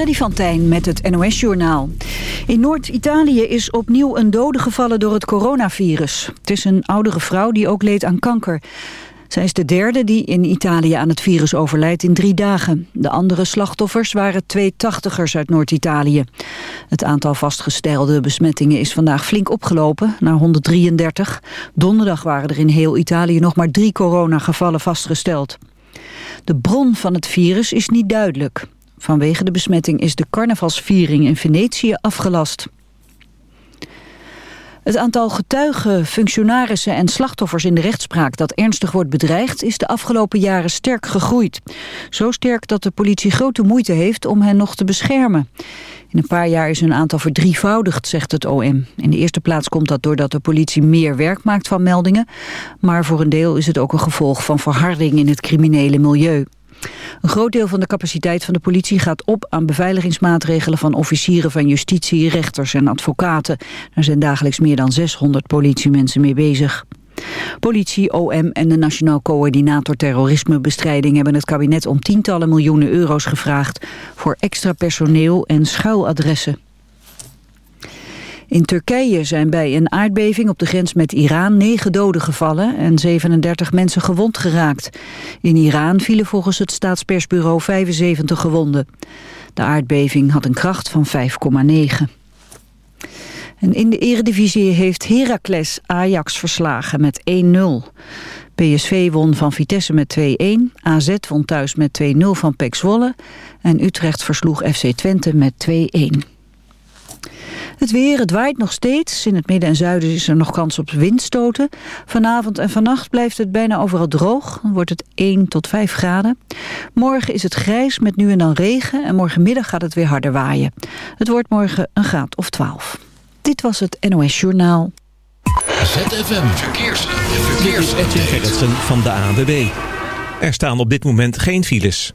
Freddy van Tijn met het NOS-journaal. In Noord-Italië is opnieuw een dode gevallen door het coronavirus. Het is een oudere vrouw die ook leed aan kanker. Zij is de derde die in Italië aan het virus overlijdt in drie dagen. De andere slachtoffers waren twee tachtigers uit Noord-Italië. Het aantal vastgestelde besmettingen is vandaag flink opgelopen, naar 133. Donderdag waren er in heel Italië nog maar drie coronagevallen vastgesteld. De bron van het virus is niet duidelijk. Vanwege de besmetting is de carnavalsviering in Venetië afgelast. Het aantal getuigen, functionarissen en slachtoffers in de rechtspraak dat ernstig wordt bedreigd is de afgelopen jaren sterk gegroeid. Zo sterk dat de politie grote moeite heeft om hen nog te beschermen. In een paar jaar is hun aantal verdrievoudigd, zegt het OM. In de eerste plaats komt dat doordat de politie meer werk maakt van meldingen. Maar voor een deel is het ook een gevolg van verharding in het criminele milieu. Een groot deel van de capaciteit van de politie gaat op aan beveiligingsmaatregelen van officieren van justitie, rechters en advocaten. Er zijn dagelijks meer dan 600 politiemensen mee bezig. Politie, OM en de Nationaal Coördinator Terrorismebestrijding hebben het kabinet om tientallen miljoenen euro's gevraagd voor extra personeel en schuiladressen. In Turkije zijn bij een aardbeving op de grens met Iran negen doden gevallen en 37 mensen gewond geraakt. In Iran vielen volgens het staatspersbureau 75 gewonden. De aardbeving had een kracht van 5,9. En in de eredivisie heeft Heracles Ajax verslagen met 1-0. PSV won van Vitesse met 2-1, AZ won thuis met 2-0 van PEC Zwolle... en Utrecht versloeg FC Twente met 2-1. Het weer, het waait nog steeds. In het midden en zuiden is er nog kans op windstoten. Vanavond en vannacht blijft het bijna overal droog. Dan wordt het 1 tot 5 graden. Morgen is het grijs met nu en dan regen. En morgenmiddag gaat het weer harder waaien. Het wordt morgen een graad of 12. Dit was het NOS Journaal. ZFM Verkeers. Verkeers. Edwin van de ANWB. Er staan op dit moment geen files.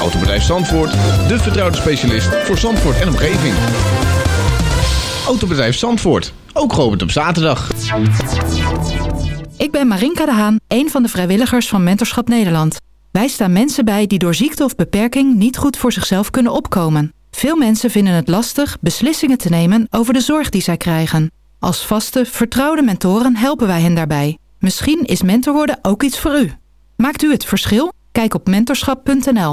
Autobedrijf Zandvoort, de vertrouwde specialist voor Zandvoort en omgeving. Autobedrijf Zandvoort, ook geopend op zaterdag. Ik ben Marinka de Haan, een van de vrijwilligers van Mentorschap Nederland. Wij staan mensen bij die door ziekte of beperking niet goed voor zichzelf kunnen opkomen. Veel mensen vinden het lastig beslissingen te nemen over de zorg die zij krijgen. Als vaste, vertrouwde mentoren helpen wij hen daarbij. Misschien is mentor worden ook iets voor u. Maakt u het verschil? Kijk op mentorschap.nl.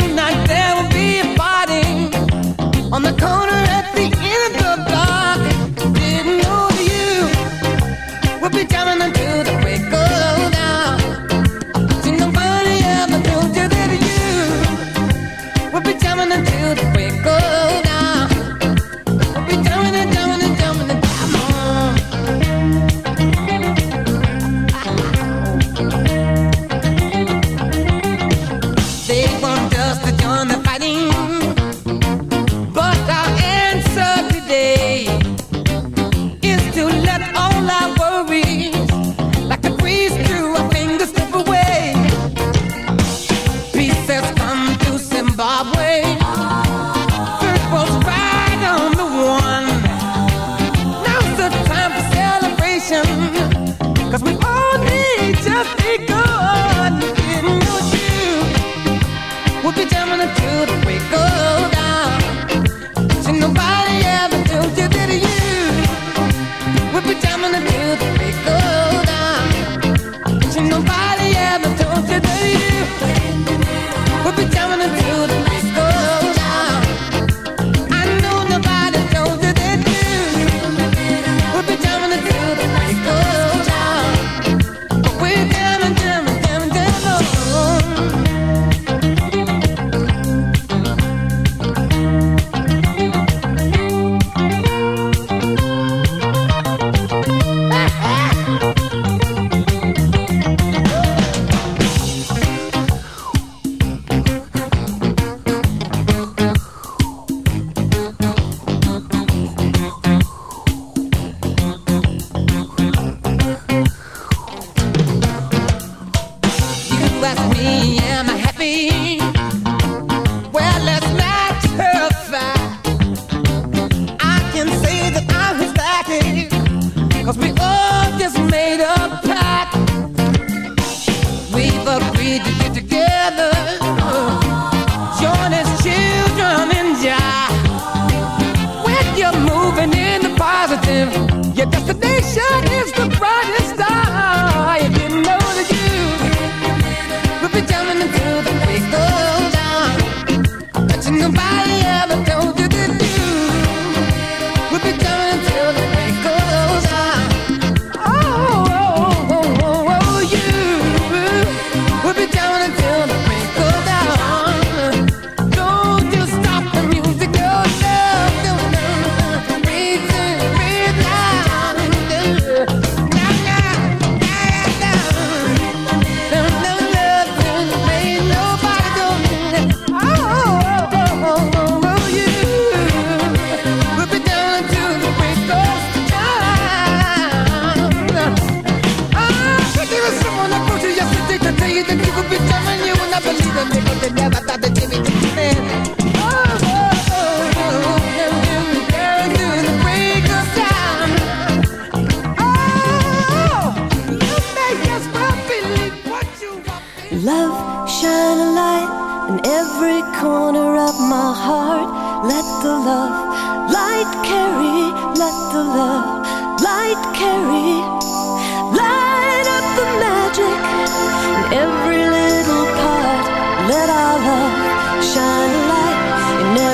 Tonight there will be a party on the corner shine a light.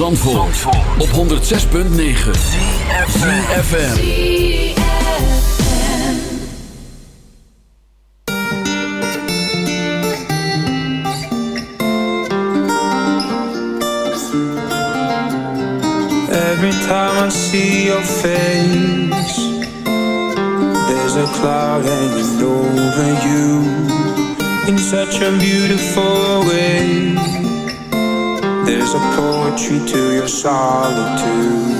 Zandvoort, Zandvoort. op 106.9 CFFM Every time I see your face There's a cloud hanging over you In such a beautiful way. of poetry to your solitude.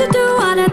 to do what I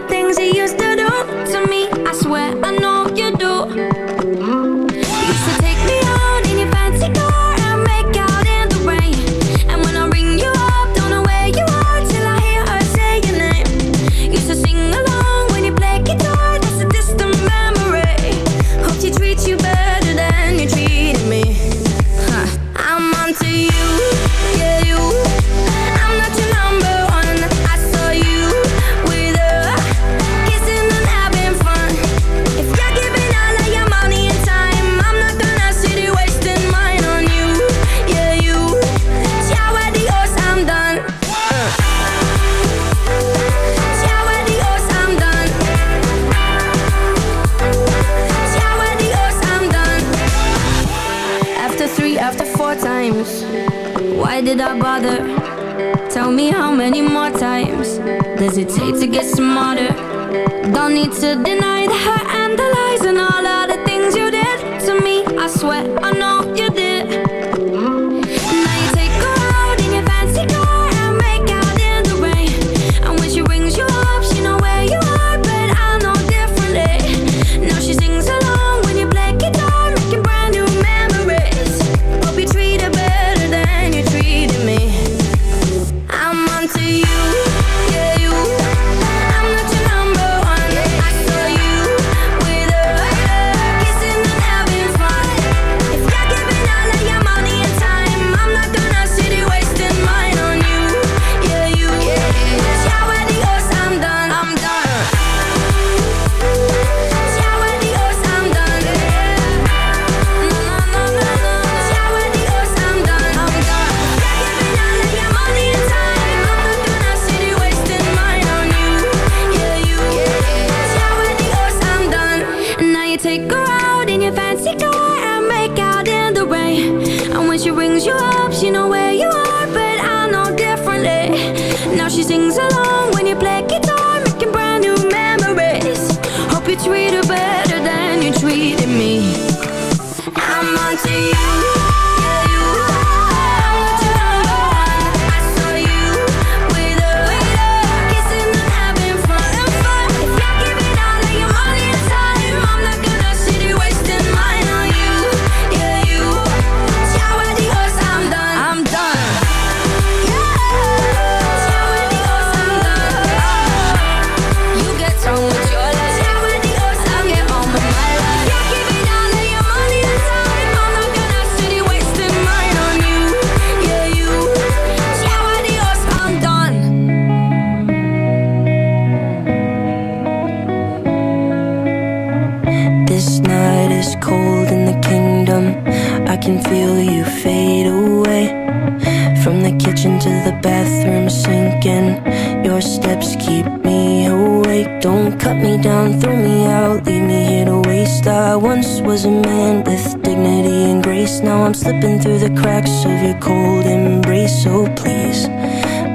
was a man with dignity and grace. Now I'm slipping through the cracks of your cold embrace. So please,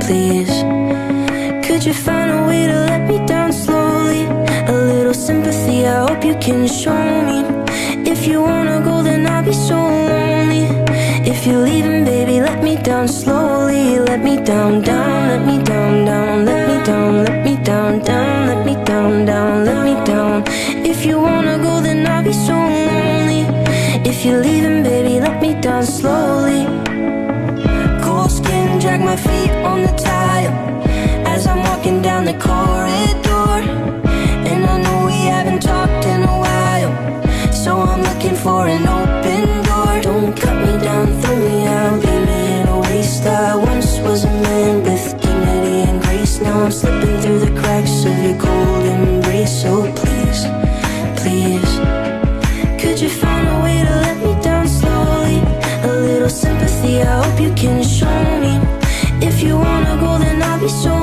please. Could you find a way to let me down slowly? A little sympathy, I hope you can show me. If you wanna go, then I'll be so lonely. If you're leaving, baby, let me down slowly. Let me down, down, let me down, down, let me down, let me down, down, let me down, down, let me down. If you wanna go, then I'll be so lonely. If you're leaving, baby, let me down slowly. Cold skin, drag my feet on the tile as I'm walking down the corridor. And I know we haven't talked in a while, so I'm looking for an open door. Don't cut me down, throw me out, leave me in a waste. I once was a man with dignity and grace. Now I'm slipping through the cracks of your go,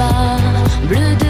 bas, bleu de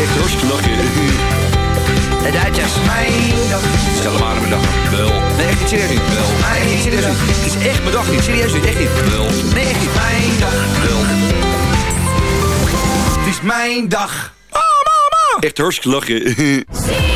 Echt hartstikke lachen. De Duitsers. Mijn dag. Stel maar aan mijn dag. Wel. Nee, echt niet serieus niet. Wel. Nee, niet serieus niet. Het is echt mijn dag niet. Serieus niet. Echt niet. Wel. Nee, echt niet. Mijn dag. Wel. Het is mijn dag. Oh, mama. Echt hartstikke lachen.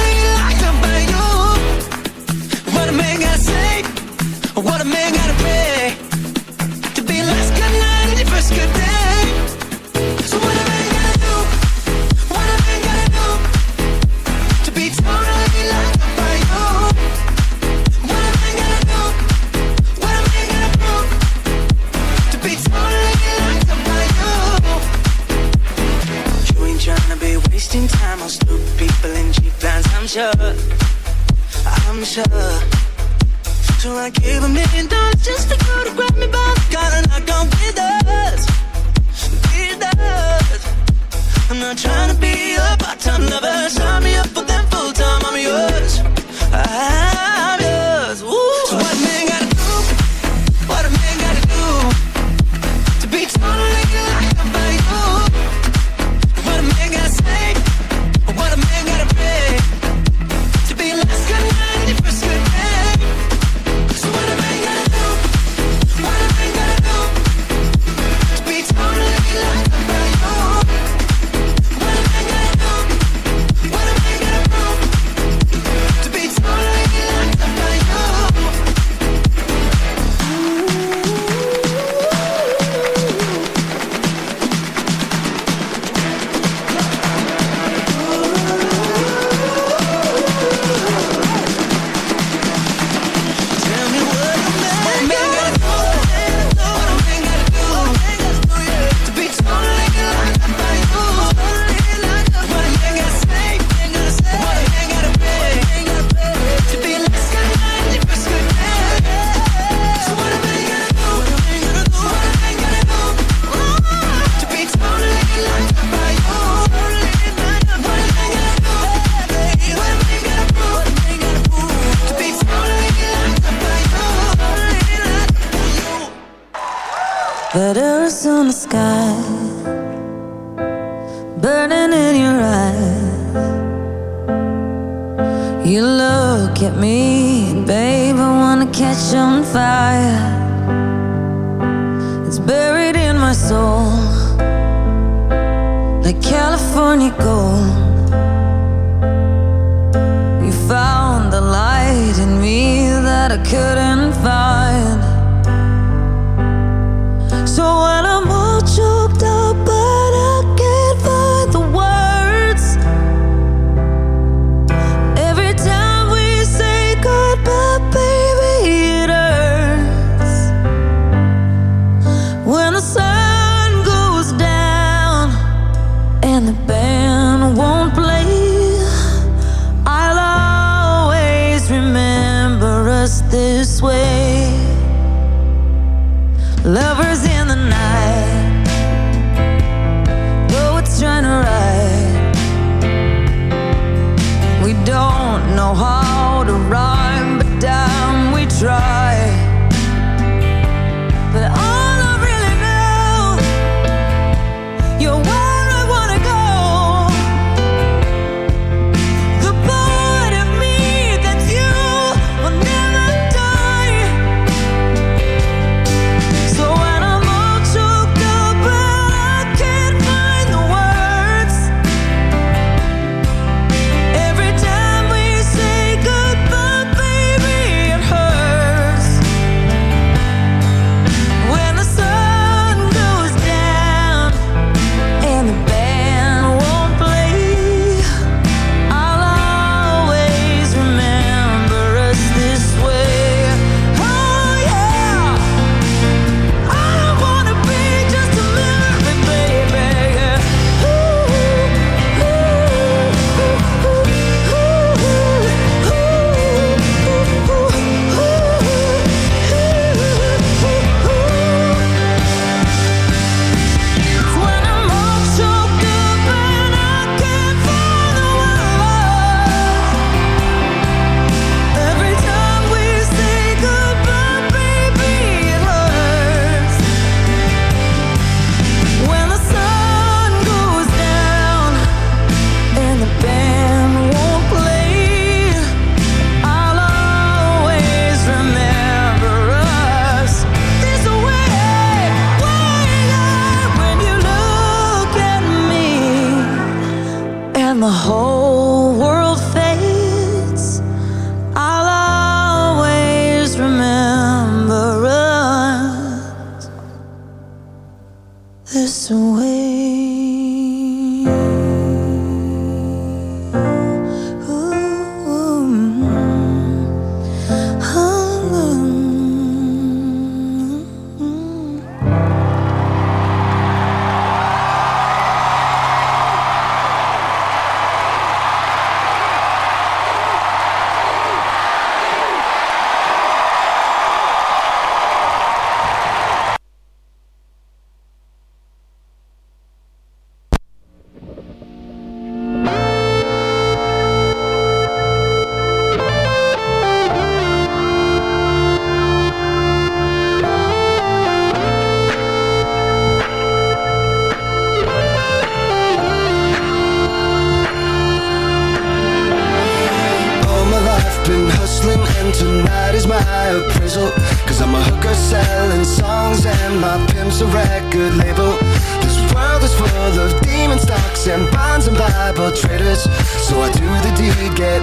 sure. I'm sure. So I gave a million dollars just to go to grab me by and knock on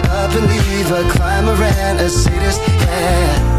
up and leave a climber and a sadist, yeah